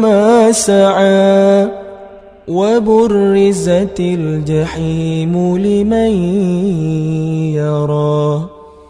ما سعى وبرزت الجحيم لمن يرى.